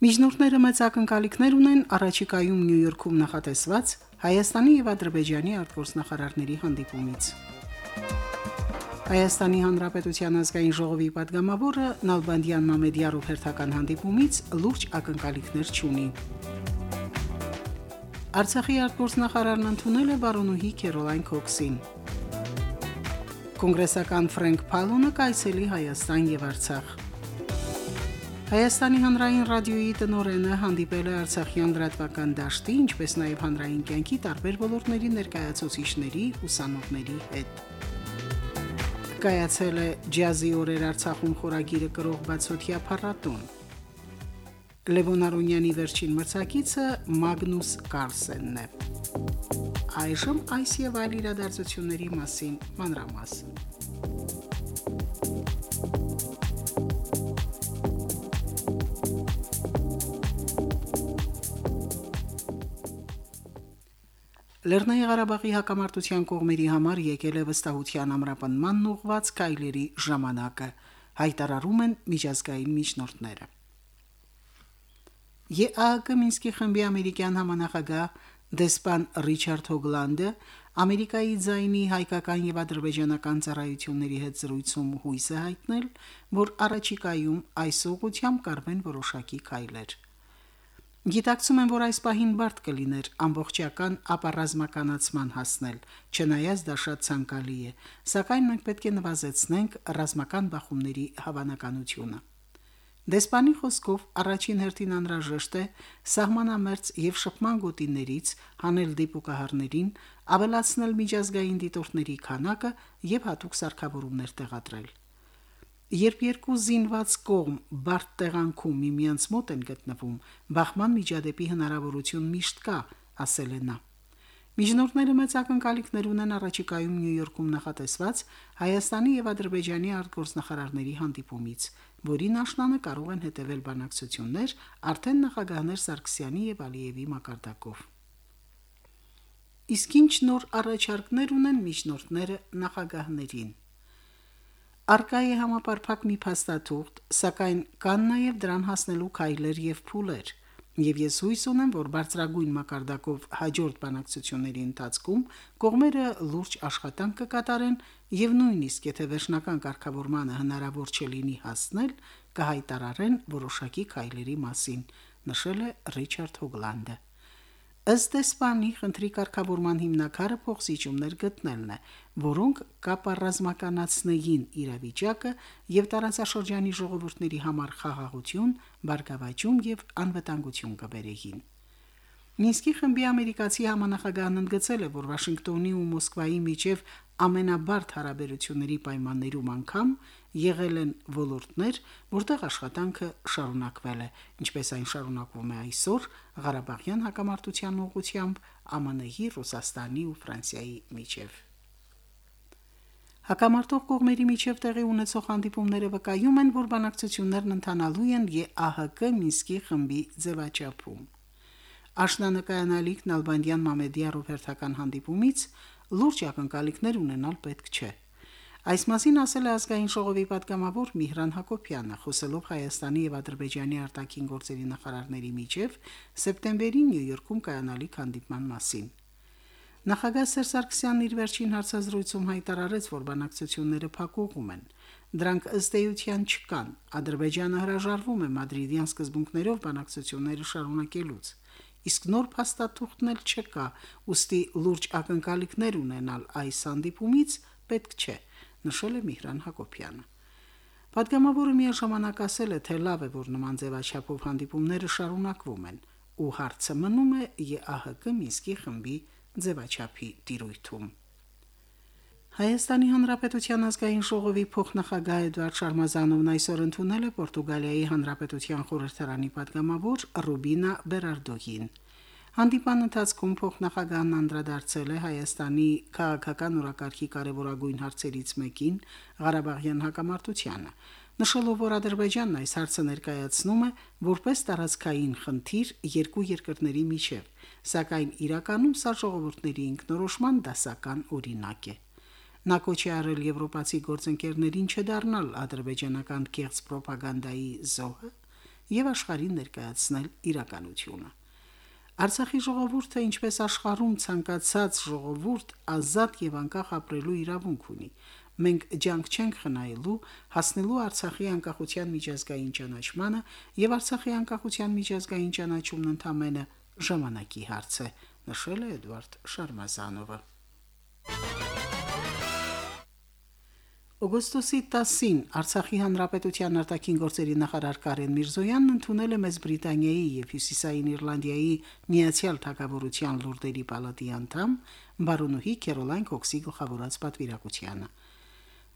Միջնորդները մեծ ակնկալիքներ ունեն առաջիկայում Նյու Յորքում նախատեսված Հայաստանի եւ Ադրբեջանի արտգործնախարարների հանդիպումից։ Հայաստանի Հանրապետության ազգային ժողովի падգամավորը Նալբանդյան Մամեդյարով հերթական հանդիպումից լուրջ ակնկալիքներ չունի։ Արցախի արտգործնախարարն ընդունել է Բարոնուհի Քերոլայն Քոքսին։ Կոնգրեսական Ֆրենկ Փալոնը կայցելի Հայաստան եւ Արցախ։ Հայաստանի հանրային ռադիոյի տնօրենը հանդիպել է Արցախյան դրատվական դաշտի, ինչպես նաև հանրային կյանքի տարբեր ոլորտների ներկայացուցիչների, ուսանողների հետ։ Կայացել է ջազի օրեր Արցախում խորագիրը կրող բացօթյա փառատոն։ Լևոն Արոնյանի վերջին մրցակիցը Մագնուս Կարլսենն է։ Այժմ այս եւ այլ իրադարձությունների մասին մանրամասն։ Լեռնային Ղարաբաղի հակամարտության կողմերի համար եկել է վստահության ամրապնման ուղված կայլերի ժամանակը, հայտարարում են միջազգային միջնորդները։ ԵԱՀԿ Մինսկի խմբի ամերիկյան համանախագահ դեսպան Ռիչարդ Հոգլանդը Ամերիկայի ձայնի հայկական եւ ադրբեջանական ծառայությունների հետ զրույցում հույս է հայտնել, որ առաջիկայում այս ուղությամբ կարվեն որոշակի քայլեր։ Գիտակցում են, որ այս պահին բարդ կլիներ ամբողջական ապառազմականացման հասնել, չնայած դա շատ ցանկալի է, սակայն մենք պետք է նվազեցնենք ռազմական բախումների հավանականությունը։ Դեսպանի խոսքով առաջին հերթին անհրաժեշտ է սահմանամերձ եւ շփման գոտիներից հանել դիպուկահարներին, ավելացնել միջազգային դիտորդների քանակը եւ հատուկ սարքավորումներ տեղադրել։ Երբ երկու զինված կողմ բարդ տեղանքում միմյանց մոտ են գտնվում, բախման միջադեպի հնարավորություն միշտ կա, ասել է նա. Միջնորդները մեծ ակնկալիքներ ունեն առաջիկայում Նյու Յորքում նախատեսված Հայաստանի եւ Ադրբեջանի արտգործնախարարների հանդիպումից, որին աշնանը կարող են հետևել բանակցություններ արդեն նախագահներ Սարգսյանի եւ Ալիևի մակարդակով։ Իսկ ինչ նոր առաջարկներ ունեն միջնորդները նախագահներին։ Արկայ է համապարփակ մի փաստաթուղթ, սակայն կան նաև դրան հասնելու քայլեր եւ փուլեր եւ ես հույս ունեմ, որ բարձրագույն մակարդակով հաջորդ բանակցությունների ընթացքում կողմերը լուրջ աշխատանք կկատարեն եւ նույնիսկ եթե վերջնական կարգավորմանը հնարավոր չլինի հասնել, կհայտարարեն որոշակի քայլերի մասին, նշել է Ռիչարդ Հոգլանդը։ Ըստ դեսպանի խնդրի կարգավորման հիմնակարը փոխզիջումներ գտնելն է, որոնք կապառազմականացնեին իրավիճակը եւ տարածաշրջանի ժողովուրդների համար խաղաղություն, բարգավաճում եւ անվտանգություն կբերեին։ Մինսկի խմբի ամերիկացի համանախագահն ընդգծել է, որ Վաշինգտոնի ու Մոսկվայի միջև ամենաբարդ հարաբերությունների պայմաններում անգամ եղել են ոլորտներ, որտեղ աշխատանքը շարունակվել է, ինչպես այն շարունակվում է այսօր Ղարաբաղյան հակամարտության ուղղությամբ ԱՄՆ-ի, Ռուսաստանի ու Ֆրանսիայի միջև։ Հակամարտող կողմերի միջև տեղի ունեցող հանդիպումները վկայում են, որ բանակցություններն ընթանալու են ԵԱՀԿ Մինսկի խմբի ձևաչափում։ Աշնանկայանալիք Նալբանդյան Մամեդիարով հերթական հանդիպումից լուրջ ակնկալիքներ ունենալ պետք չէ։ Այս մասին ասել է ազգային ժողովի պատգամավոր Միհրան Հակոբյանը, խոսելով Հայաստանի եւ Ադրբեջանի արտաքին գործերի նախարարների միջև սեպտեմբերին Նյու Յորքում կայանալիք հանդիպման մասին։ Նախագահ Սերժ Սարգսյանն իր վերջին հարցազրույցում հայտարարեց, որ բանակցությունները փակուղում են։ Դրանք ըստ էության չկան։ Ադրբեջանը հրաժարվում է Մադրիդյան սկզբունքներով բանակցությունները շարունակելուց իսկ նոր փաստաթուղթն էլ չկա, ուստի լուրջ ակնկալիքներ ունենալ այս հանդիպումից պետք չէ, նշել է Միհրան Հակոբյանը։ Պատգամավորը միաժամանակ ասել է, թե լավ է, որ նման ձևաչափով հանդիպումները շարունակվում են, ու հարցը մնում է ԵԱՀԿ Մինսկի խմբի ձևաչափի տիրույթում։ Հայաստանի Հանրապետության ազգային ժողովի փոխնախագահ Էդվարդ Շարմազանովն այսօր ընդունել է Պորտուգալիայի Հանրապետության խորհրդարանի падգամավոր Ռուբինա Բերարդոգին։ Հանդիպան ընթացքում փոխնախագահն անդրադարձել է Հայաստանի քաղաքական օրակարգի կարևորագույն հարցերից մեկին՝ Ղարաբաղյան հակամարտությանը, նշելով, որ Ադրբեջանն այս հարցը ներկայացնում է որպես տարածքային խնդիր երկու երկրների միջև, սակայն իրականում սա ժողովուրդների ինքնորոշման դասական օրինակ է։ Նա կոչ է արել եվրոպացի գործընկերներին չդառնալ ադրբեջանական կեղծ ռոպագանդայի զոհը եւ աշխարհին ներկայացնել իրականությունը։ Արցախի ժողովուրդը, ինչպես աշխարհում ցանկացած ժողովուրդ, ազատ եւ անկախ ապրելու իրավունք ունի։ Մենք ջանք չենք խնայելու հասնելու Արցախի անկախության միջազգային ճանաչմանը եւ Արցախի անկախության միջազգային ճանաչումն ընդամենը ժամանակի հարց է, նշել է Էդվարդ Շարմազանովը։ Օգոստոսի 10-ին Արցախի հանրապետության արտաքին գործերի նախարար Կարեն Միրզոյանն ընդունել է Մեծ Բրիտանիայի եւ Հյուսիսային Իռլանդիայի Միացյալ Թագավորության լուրդերի պալատի անդամ բարոնուհի Քերոլայն Քոքսի գլխավորած պատվիրակությանը։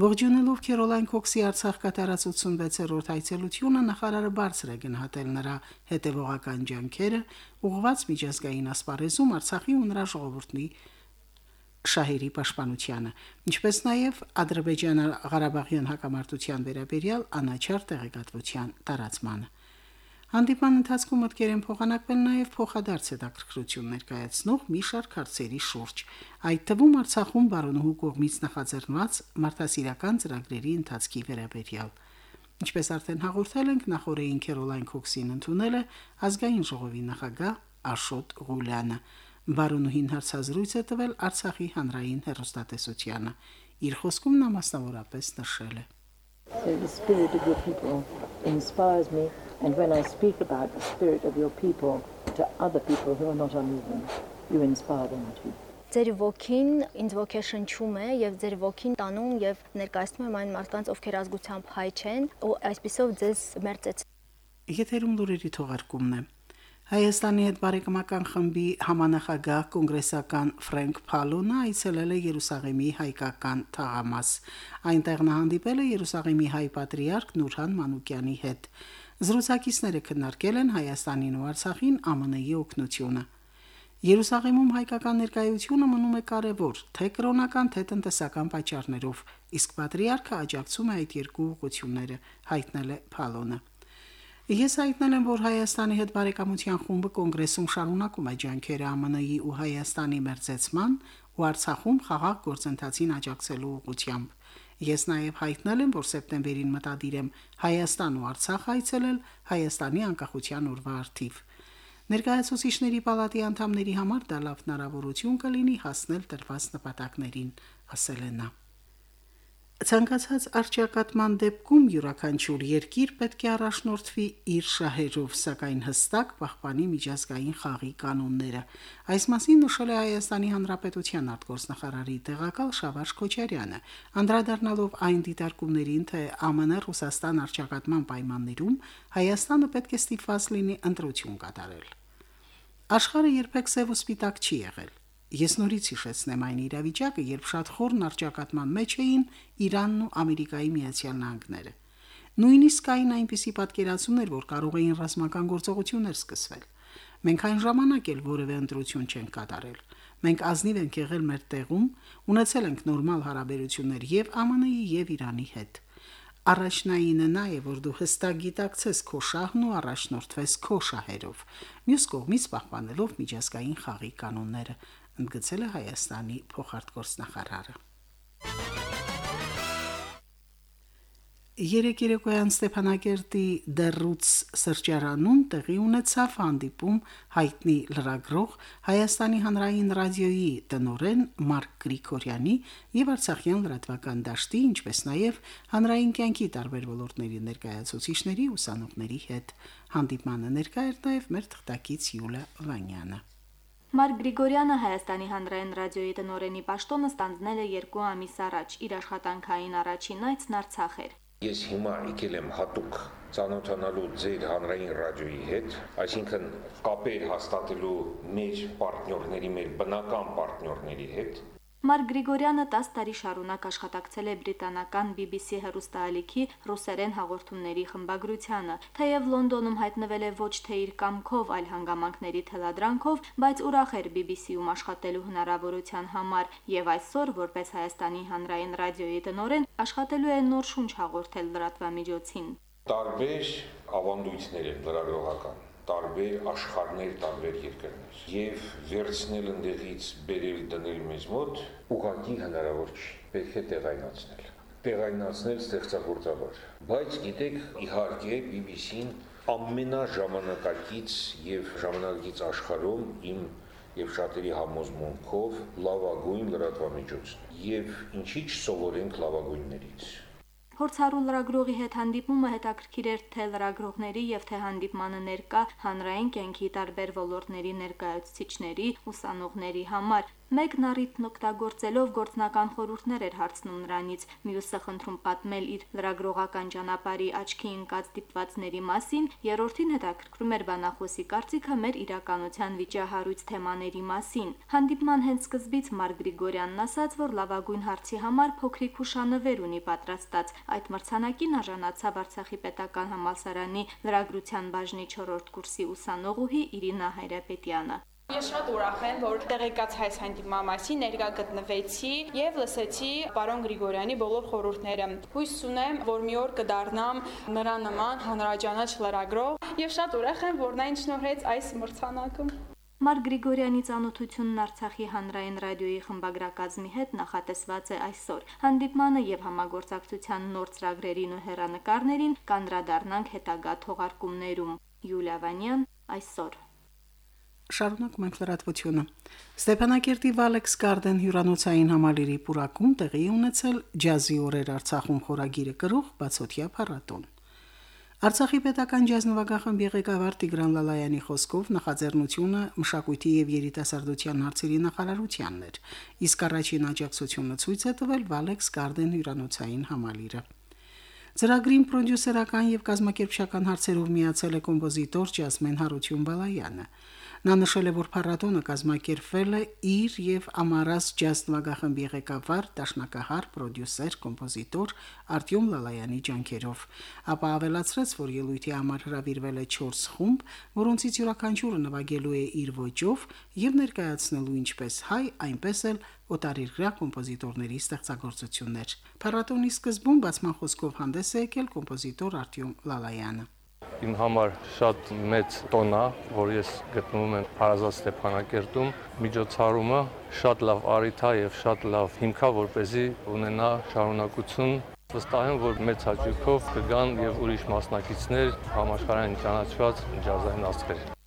Ողջունելով Քերոլայն Քոքսի Արցախ կատարած 86-րդ այցելությունը նախարարը բարձր է գնահատել նրա հետևողական ջանքերը ուղղված միջազգային ասպարեզում Արցախի ու նրա ժողովրդի շահերի պաշտպանությանը, ինչպես նաև Ադրբեջան-Ղարաբաղյան հակամարտության վերաբերյալ անաչար տեղեկատվության տարածմանը։ Հանդիպան ընթացքում մտկեր են փոխանակվել նաև փոխադարձ հետաքրքրություն ներկայացնող մի շարք հարցերի շուրջ, այդ թվում Արցախում բարոնուհու կողմից նախաձեռնված մարդասիրական ծրագրերի ընթացքի վերաբերյալ։ Ինչպես արդեն հաղորդել ենք, նախորդային Քերոլայն Քոքսին ընդունել է ազգային ժողովի նախագահ Աշոտ Ղուլյանը։ Բարոնուհին հարցազրույց է տվել Արցախի հանրային հերոստատեսությանը։ Իր խոսքում նա մասնավորապես նշել է. The spirit of your people inspires me and when I speak about the spirit of your people to other people who are not uneven, you inspire them too. Ձեր ոգին ինձ ոգեշնչում է եւ ձեր ոգին տանում եւ ներկայացնում եմ այն մարդկանց, ովքեր ազգությամբ հայ չեն, ու այսպիսով ձեզ մերწեց։ Եթերում լուրերի թողարկումն է։ Հայաստանի հետ բարեկամական խմբի համանախագահ կոնգրեսական Ֆրենկ Փալոնը այցելել է Երուսաղեմի հայկական թաղամաս։ Այնտեղ նա հանդիպել է Երուսաղեմի հայ պատրիարք Նուրհան Մանուկյանի հետ։ Զրուցակիցները քննարկել են Հայաստանին ու Արցախին ԱՄՆ-ի օգնությունը։ Երուսաղեմում հայկական ներկայությունը մնում է կարևոր, թե կրոնական, թե տնտեսական պատճառներով, իսկ պատրիարքը աջակցում է այդ երկու ուղղությունները, հայտնել է Փալոնը։ Ես հայտնել եմ, որ Հայաստանի հետ բարեկամության խումբը կոնգրեսում շարունակում է ջանքերը ԱՄՆ-ի ու Հայաստանի մերձեցման ու Արցախում խաղաղ գործընթացին աջակցելու ուղղությամբ։ Ես նաև հայտնել եմ, որ սեպտեմբերին մտադիր եմ Հայաստան ու Արցախ այցելել Հայաստանի անկախության օրվա արդիվ։ Ներկայացուցիչների պալատի անդամների համար դա լավ հնարավորություն կլինի հասնել տրված նպատակներին, ասել է նա. Ցանկացած արճակատման դեպքում յուրաքանչյուր երկիր պետք է առաջնորդվի իր շահերով, սակայն հստակ պահպանի միջազգային խաղի կանոնները։ Այս մասին նշել է Հայաստանի Հանրապետության արտգործնախարարի տեղակալ Շավարժ Քոչարյանը, անդրադառնալով այն դիտարկումներին, թե ԱՄՆ Ռուսաստան արճակատման պայմաններում Հայաստանը պետք է ստիպված լինի ընտրություն կատարել։ Աշխարհը երբեք սև ու սպիտակ չի եղել Ես նորից հիշեցնեմ այն իրավիճակը, երբ շատ խորն արճակատման մեջ էին Իրանն ու Ամերիկայի Միացյալ Նահանգները։ Նույնիսկ կային այնպիսի պատկերացումներ, որ կարող էին ռազմական գործողություններ սկսվել։ Մենք այն ժամանակ էլ որևէ ընտրություն չենք կատարել։ Մենք ազնիվ ենք եղել մեր տեղում, ունեցել ենք նորմալ հարաբերություններ եւ ԱՄՆ-ի եւ Իրանի հետ։ Առաջնայինը նա է, որ դու հստակ գիտակցես քո շահն ու առաջնորդվես քո շահերով։ Մյուս կողմից պահպանելով միջազգային խաղի կանոնները, ընդգծել է Հայաստանի փոխարտգործնախարարը։ Երեք երեկոյան Ստեփանակերտի Դերուց սրճարանում տեղի ունեցավ հանդիպում հայտնի լրագրող Հայաստանի հանրային ռադիոյի տնորեն Մարկ Գրիգորյանի եւ Արցախյան լրատվական դաշտի, ինչպես նաեւ հանրային կյանքի տարբեր ոլորտների ներկայացուցիչների ուսանողների հետ։ Հանդիպմանը ներկա էր նաեւ մեր թղթակից Յուլիա Վանյանը։ Մարկ Գրիգորյանը Հայաստանի հանրային ռադիոյի տնօրենի պաշտոնը ստանձնել է երկու ամիս առաջ։ Իր աշխատանքային առաջին այցն Արցախ էր։ Ես հիմա եկել եմ հատուկ ծանոթանալու ձեր հանրային ռադիոյի հետ, այսինքն կապեր հաստատելու մեր պարտներների, մեր բնական պարտներների հետ, Մարկ Գրիգորյանը 10 տարի շարունակ աշխատակցել է բրիտանական BBC հեռուստաալիքի ռուսերեն հաղորդումների խմբագրությանը։ Թեև Լոնդոնում հայտնվել է ոչ թե իր կամքով, այլ հանգամանքների թելադրանքով, բայց ուրախ էր BBC-ում աշխատելու հնարավորության համար եւ այսօր, որպես Հայաստանի հանրային ռադիոյի տնօրեն, աշխատելու է նոր շունչ հաղորդել լրատվամիջոցին։ Տարբեր ավանդույթներ են լրագրողական տարբեր աշխարհներ, տարբեր երկրներ եւ վերցնել ընդեղից բերել դնել մեզ մոտ ուղղակի հնարավոր չի։ Պետք է տեղայնացնել տեղայնացնել ստեղծագործաբար։ Բայց գիտեք, իհարկե BBC-ն ամենաժամանակակից եւ ժամանակակից աշխարհում իմ եւ շատերի համոզմունքով լավագույն լրատվամիջոցն։ Եվ ինչի՞ չսովորենք լավագույններից։ Փորձառու լրագրողի հետ հանդիպումը հետաքրքիր էր թե լրագրողների եւ թե հանդիպմանը ներկա հանրային կյանքի տարբեր ոլորտների ներկայացուցիչների, ուսանողների համար։ Մեկն առիթն օգտագործելով գործնական խորհուրդներ էր հարցնում նրանից, մյուսը խնդրում պատմել իր լրագրողական ճանապարհի աչքի ընկած դիպվածների մասին, երրորդին հետաքրքրում էր բանախոսի կարծիքը մեր իրականության վիճահարույց թեմաների մասին։ Հանդիպման հենց սկզբից Մարգ Գրիգորյանն ասաց, որ լավագույն հարցի համար փոքրիկ հուշանվեր ունի պատրաստած։ Այդ մրցանակին արժանացավ Արցախի պետական համալսարանի լրագրության բաժնի 4-րդ կուրսի ուսանողուհի Իրինա Հայրապետյանը։ Ես շատ ուրախ եմ, որ տեղեկաց հայց հանդիպման մասին ներկա գտնվեցի եւ լսեցի պարոն Գրիգորյանի բոլոր խորհուրդները։ Հույս ունեմ, որ մի օր կդառնամ նրա նման հանրաճանաչ լրագրող եւ շատ ուրախ եմ, որ նա ինձ շնորհեց այս մրցանակը։ Մարկ Գրիգորյանի ցանոթությունն Արցախի հանրային ռադիոյի խմբագրակազմի հետ նախատեսված է այսօր։ Հանդիպմանը եւ համագործակցության նոր ծրագրերին ու հերանեկարներին կանդրադառնանք հետագա թողարկումներում։ Յուլիա Վանյան այսօր Շարունակում ենք լրատվությունը։ Ստեփանակերտի Valex Garden հյուրանոցային համալիրի պուրակում տեղի ունեցել ջազի օրեր Արցախում խորագիրը կրող բացօթյա փառատոն։ Արցախի պետական ջազ նվագախմբի ղեկավար Տիգրան Լալայանի խոսքով նախաձեռնությունը մշակույթի եւ երիտասարդության հարցերի նախարարությանն էր, իսկ առաջին աջակցությունը ցույց է տվել Valex Garden հյուրանոցային համալիրը։ Ծրագրին պրոդյուսերական եւ կազմակերպչական հարցերով միացել է կոմպոզիտոր Ջասմեն Հարություն Բալայանը։ Նա նշել է, որ փառատոնը կազմակերպվել է իր եւ Ամարաս ջազ նվագախմբի ղեկավար, դաշնակահար, պրոդյուսեր, կոմպոզիտոր Արտյոմ Լալայանի ջանքերով։ Ապա ավելացրեց, որ ելույթի համար հրավիրվել է 4 խումբ, որոնցից յուրաքանչյուրը նվագելու է իր ոճով եւ ներկայացնելու ինչպես հայ, այնպես էլ օտարերկրյա կոմպոզիտորների ստեղծագործություններ։ Փառատոնի սկզբում բացման խոսքով հանդես է եկել կոմպոզիտոր Արտյոմ Լալայանը իմ համար շատ մեծ տոն է, որ ես գտնվում եմ Փարազատ Ստեփանակերտում։ Միջոցառումը շատ լավ առիթ է եւ շատ լավ հիմք է, որ เป զի ունենա շարունակություն վստահ եմ, որ մեծ հաճույքով կգան եւ ուրիշ մասնակիցներ համաշխարհային ճանաչված ջազային աստղեր։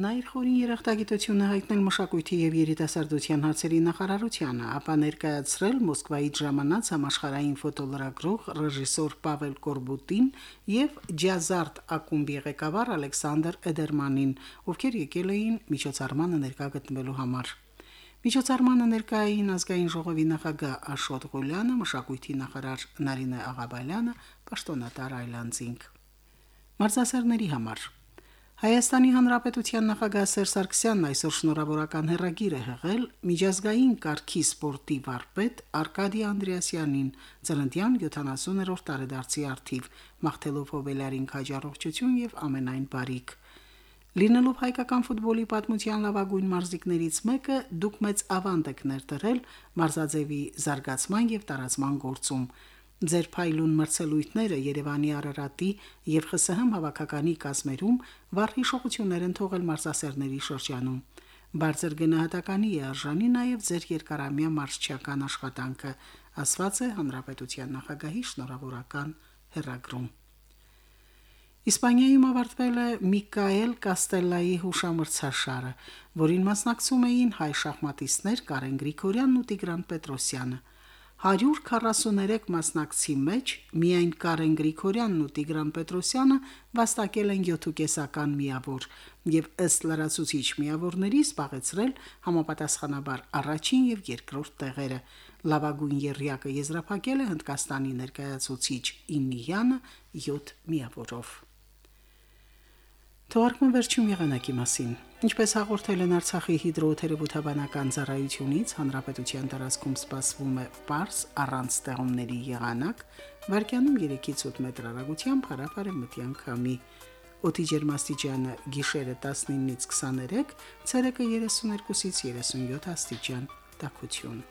Նա իր խորին երախտագիտությունը հայտնել մշակույթի եւ երիտասարդության հարցերի նախարարությանը, ապա ներկայացրել Մոսկվայից ժամանած համաշխարհային ֆոտոլրագրող ռեժիսոր Պավել Կորբուտին եւ ջազարտ ակումբի ղեկավար Ալեքսանդր Էդերմանին, ովքեր եկել էին միջոցառմանը ներկա գտնվելու համար։ Միջոցառմանը ներկային ազգային ժողովի նախագահ Աշոտ Ղուլյանը, մշակույթի նախարար Նարինե Աղաբալյանը, պաշտոնատար Այլանդզինգ։ Մարզասերների համար Հայաստանի Հանրապետության նախագահ Սերժ Սարգսյանն այսօր շնորհավորական հերագիր է հղել միջազգային կարգի սպորտի վարպետ Արկադի Անդրեասյանին ծննդյան 70-րդ տարեդարձի արդիվ, մաղթելով հոբելարին քաջառողջություն եւ ամենայն բարիք։ Լինելով հայկական ֆուտբոլի պատմության լավագույն մարզիկներից մեկը, դուք մեծ ավանդ եք ներդրել մարզաձևի զարգացման եւ տարածման գործում։ Ձեր փայլուն մրցելույթները Երևանի Արարատի եւ ԽՍՀՄ հավաքականի կազմերում վառ հիշողություններ են թողել մարզասերների շրջանում։ Բարձր գնահատականի է արժանի նաև ձեր երկարամյա մարզչական աշխատանքը, ասված է Հանրապետության նախագահի շնորհավորական հերագրում։ Իսպանիայում ավարտվել է Միկայել Կաստելլայի հուշամրցաշարը, որին մասնակցում էին հայ շախմատիստներ Կարեն Գրիգորյանն ու Տիգրան Պետրոսյանը։ 143 մասնակցի մեջ միայն Կարեն Գրիգորյանն ու Տիգրան Պետրոսյանը վաստակել են 7.5-ական միավոր եւ ըստ լրացուցիչ միավորների զբաղեցրել համապատասխանաբար առաջին եւ երկրորդ տեղերը։ Լավագույն երրյակը եզրափակել է Հնդկաստանի ներկայացուցիչ Իննիյանը 7 միավորով։ Թվարկման վերջում եղանակի մասին։ Ինչպես հաղորդել են Արցախի հիդրոթերապևտաբանական ծառայությունից, հանրապետության տարածքում սպասվում է պարզ առանց ստեղումների եղանակ, վարկյանում 3-ից 8 մետր հեռագությամբ հարաբար մտյան քամի։ Օդի ջերմաստիճանը գիշերը 19-ից 23, ցերեկը 32-ից 37 աստիճան։ Տաքություն։